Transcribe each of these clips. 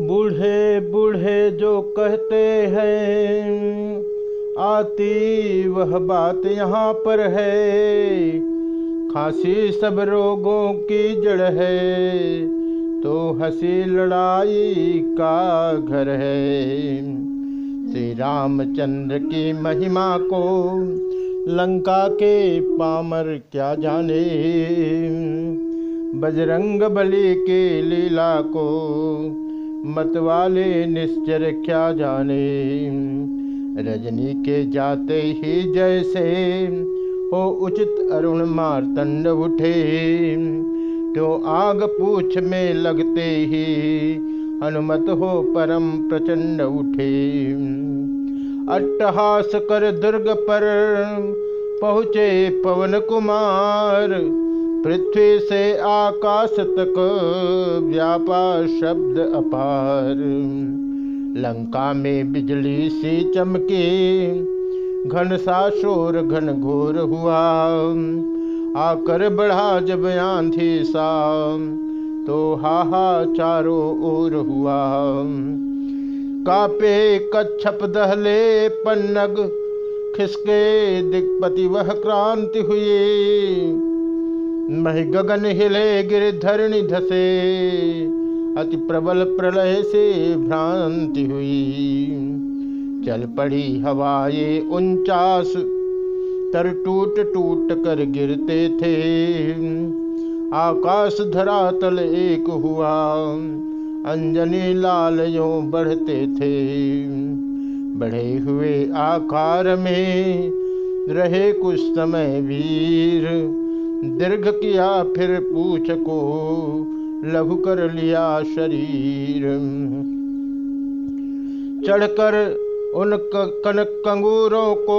बूढ़े बूढ़े जो कहते हैं, आती वह बात यहाँ पर है। खांसी सब रोगों की जड़ है तो हँसी लड़ाई का घर है। श्री रामचंद्र की महिमा को लंका के पामर क्या जाने? बजरंग बली के लीला को मतवाले निश्चर क्या जाने? रजनी के जाते ही जैसे हो उचित अरुण मारतंड उठे। तो आग पूछ में लगते ही हनुमत हो परम प्रचंड उठे। अट्टहास कर दुर्ग पर पहुँचे पवन कुमार। पृथ्वी से आकाश तक व्यापार शब्द अपार। लंका में बिजली सी चमके, घन सा शोर घन घोर हुआ। आकर बढ़ा जब आंधी सा तो हाहा चारों ओर हुआ। कापे कच्छप दहले पन्नग, खिसके दिग्पति वह क्रांति हुई। मह गगन हिले गिर धरणी धसे। अति प्रबल प्रलय से भ्रांति हुई। चल पड़ी हवाए उनचास, तर टूट टूट कर गिरते थे। आकाश धरातल एक हुआ, अंजनी लाल यो बढ़ते थे। बढ़े हुए आकार में रहे कुछ समय वीर दीर्घ किया, फिर पूछ को लघु कर लिया शरीर। चढ़कर उन कनक कंगूरों को,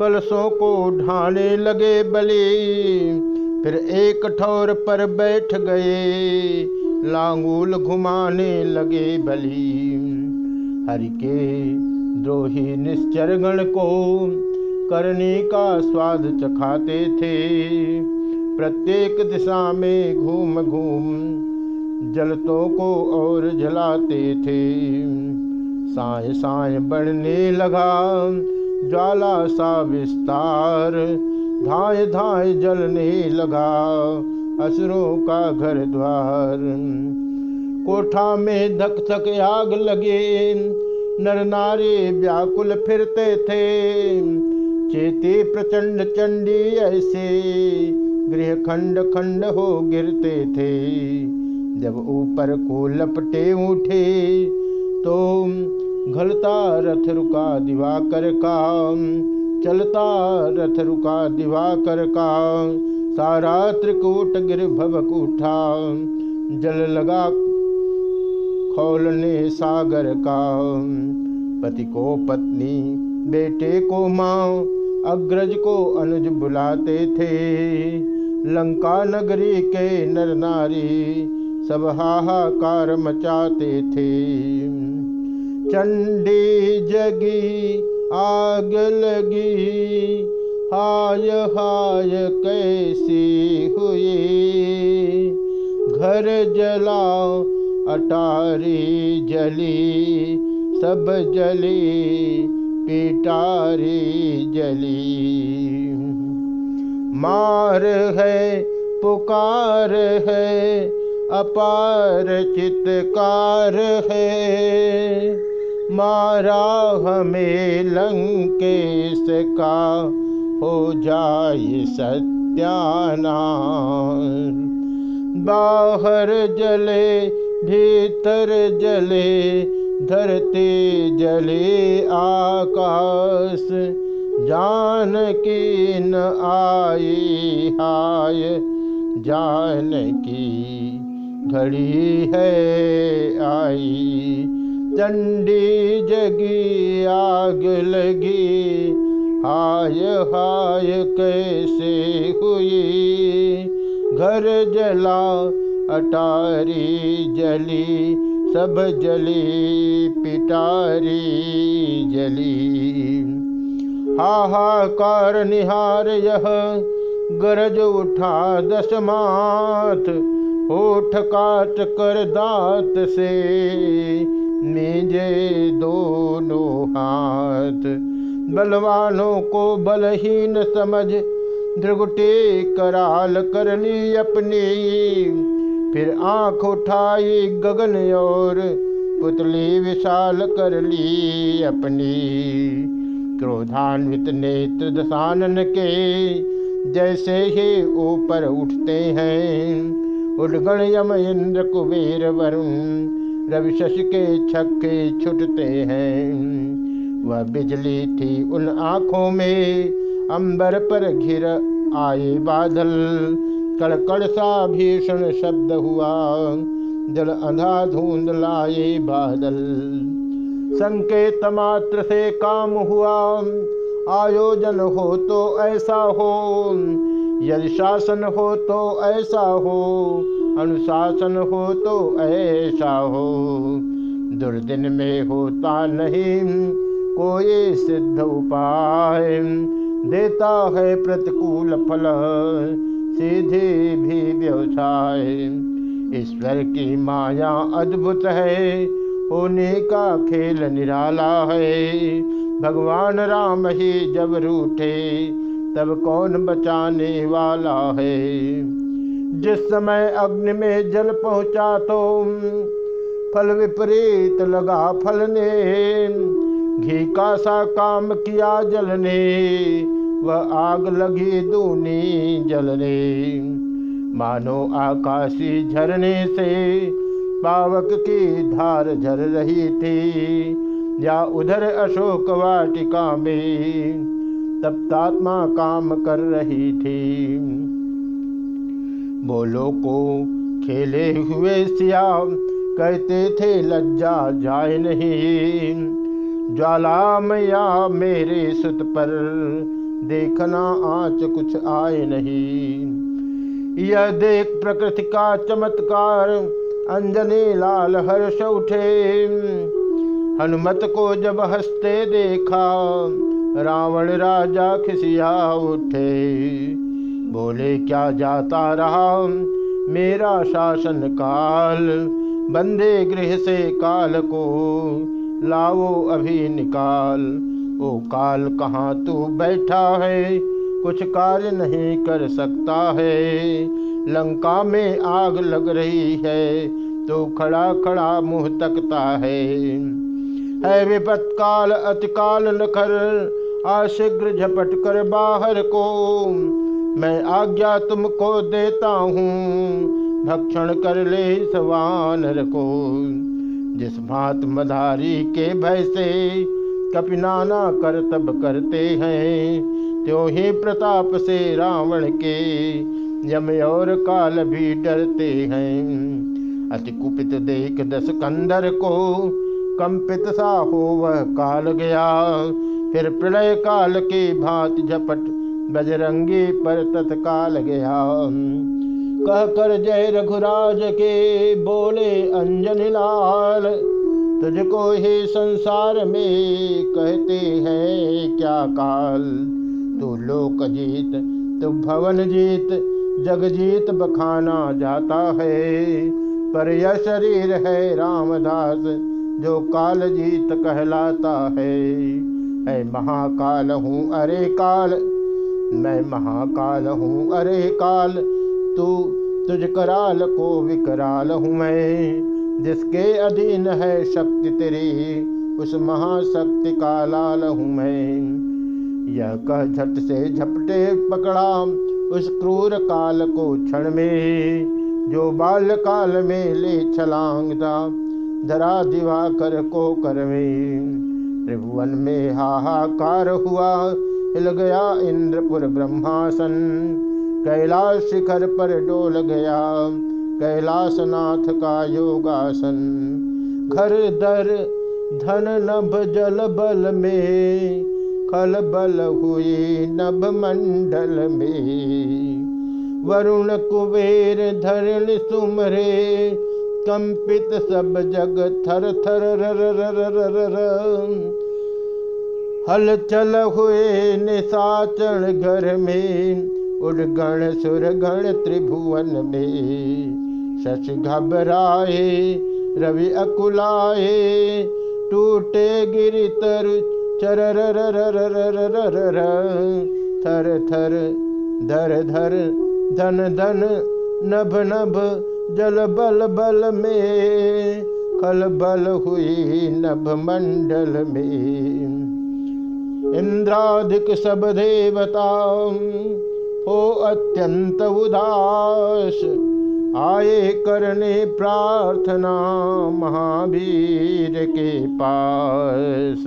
कलशों को ढाने लगे बली। फिर एक ठौर पर बैठ गए, लांगूल घुमाने लगे बली। हरि के द्रोही निश्चरगण को करने का स्वाद चखाते थे। प्रत्येक दिशा में घूम घूम जलतों को और जलाते थे। साय साय बढ़ने लगा ज्वाला सा विस्तार। धाय धाय जलने लगा असुरों का घर द्वार। कोठा में धक धक आग लगे, नर नारी व्याकुल फिरते थे। चेते प्रचंड चंडी ऐसे गृह खंड खंड हो गिरते थे। जब ऊपर को लपटे उठे तो घलता रथ रुका दिवाकर का चलता रथ रुका दिवाकर का सारा त्रिकूट गिर भवक उठा, जल लगा खोलने सागर का पति को पत्नी, बेटे को माँ अग्रज को अनुज बुलाते थे। लंका नगरी के नर नारी सब हाहाकार मचाते थे। चंडी जगी, आग लगी, हाय हाय कैसी हुई। घर जला अटारी जली, सब जली पिटारी जली। मार है, पुकार है, अपार चितकार है। मारा हमें लंकेश का हो जाए सत्याना बाहर जले, भीतर जले धरती जले आकाश जान की न आई हाय। जान की घड़ी है आई, चंडी जगी आग लगी। हाय हाय, कैसे हुई? घर जला, अटारी जली। सब जली पिटारी जली। हाहाकार निहार यह गरज उठा दस माथ होठ काट कर दांत से मीजे दोनों हाथ बलवानों को बलहीन समझ ध्रुगटे कराल कर ली अपनी फिर आँख उठाई गगन और पुतली विशाल कर ली अपनी। क्रोधान्वित नेत्र दशानन के जैसे ही ऊपर उठते हैं उडगण यम इंद्र कुबेर वरुण रवि शश के छक्के छुटते हैं। वह बिजली थी उन आँखों में, अंबर पर घिर आए बादल। कड़कड़ सा भीषण शब्द हुआ। जल अंधा धुंध लाए बादल। संकेत मात्र से काम हुआ। आयोजन हो तो ऐसा हो। यदि शासन हो तो ऐसा हो। अनुशासन हो तो ऐसा हो। दुर्दिन में होता नहीं कोई सिद्ध उपाय। देता है प्रतिकूल फल। सीधे भी व्यवसाय। ईश्वर की माया अद्भुत है, होने का खेल निराला है। भगवान राम ही जब रूठे, तब कौन बचाने वाला है? जिस समय अग्नि में जल पहुँचा तो फल विपरीत लगा फलने। घी का सा काम किया जलने वह आग लगी दूनी जलने मानो आकाशी झरने से पावक की धार झर रही थी। या उधर अशोक वाटिका में तप्तात्मा काम कर रही थी। बोलो को खेले हुए सिया कहते थे, लज्जा जाए नहीं। ज्वालामया मेरे सुत पर देखना आँच कुछ आए नहीं। यह देख प्रकृति का चमत्कार, अंजनी लाल हर्ष उठे। हनुमत को जब हँसते देखा, रावण राजा खिसिया उठे। बोले, क्या जाता रहा मेरा शासन काल? बंदे गृह से काल को लाओ अभी निकाल। ओ काल कहाँ तू बैठा है? कुछ कार्य नहीं कर सकता है। लंका में आग लग रही है तो खड़ा खड़ा मुँह तकता है। है विपत काल, अतिकाल न कर आशीघ्र झपट कर बाहर को। मैं आज्ञा तुमको देता हूँ, भक्षण कर ले सवानर को। जिस भात मधारी के भय से कपिनाना कर तब करते हैं। त्यों ही प्रताप से रावण के यम और काल भी डरते हैं। अति कुपित देख दस कंदर को कंपित सा हो वह काल गया। फिर प्रलय काल के भांति झपट बजरंगी पर तत्काल गया। कह कर जय रघुराज के बोले, अंजन लाल तुझको ही संसार में कहते हैं, क्या काल? तू लोक जीत, तू भवन जीत, जग जीत बखाना जाता है। पर यह शरीर है रामदास, जो काल जीत कहलाता है। है महाकाल हूँ, अरे काल। मैं महाकाल हूँ, अरे काल। तू तुझ कराल को विकराल हूँ मैं। जिसके अधीन है शक्ति तेरी, उस महाशक्ति का लाल हूँ मैं। यह कह झट से झपटे पकड़ा उस क्रूर काल को क्षण में, जो बाल काल में ले छलांगता धरा दिवा कर को कर त्रिभुवन में हाहाकार हुआ, हिल गया इंद्रपुर ब्रह्मासन, कैलाश शिखर पर डोल गया। कैलाशनाथ का योगासन। घर दर धन नभ जल बल में, खल बल हुई नभ मंडल में। वरुण कुबेर धरण सुमरे, कंपित सब जग थर थर रर रर रर रर हल चल हुए निशाचर घर में उड़गण सुरगण त्रिभुवन में। शश घबराए, रवि अकुलाए, टूटे गिरि तर चर थर थर, धर धर, धन धन, नभ नभ, जल बल बल में। खल बल हुई नभ मंडल में। इंद्राधिक सब देवता हो अत्यंत उदास। आए करने प्रार्थना महावीर के पास।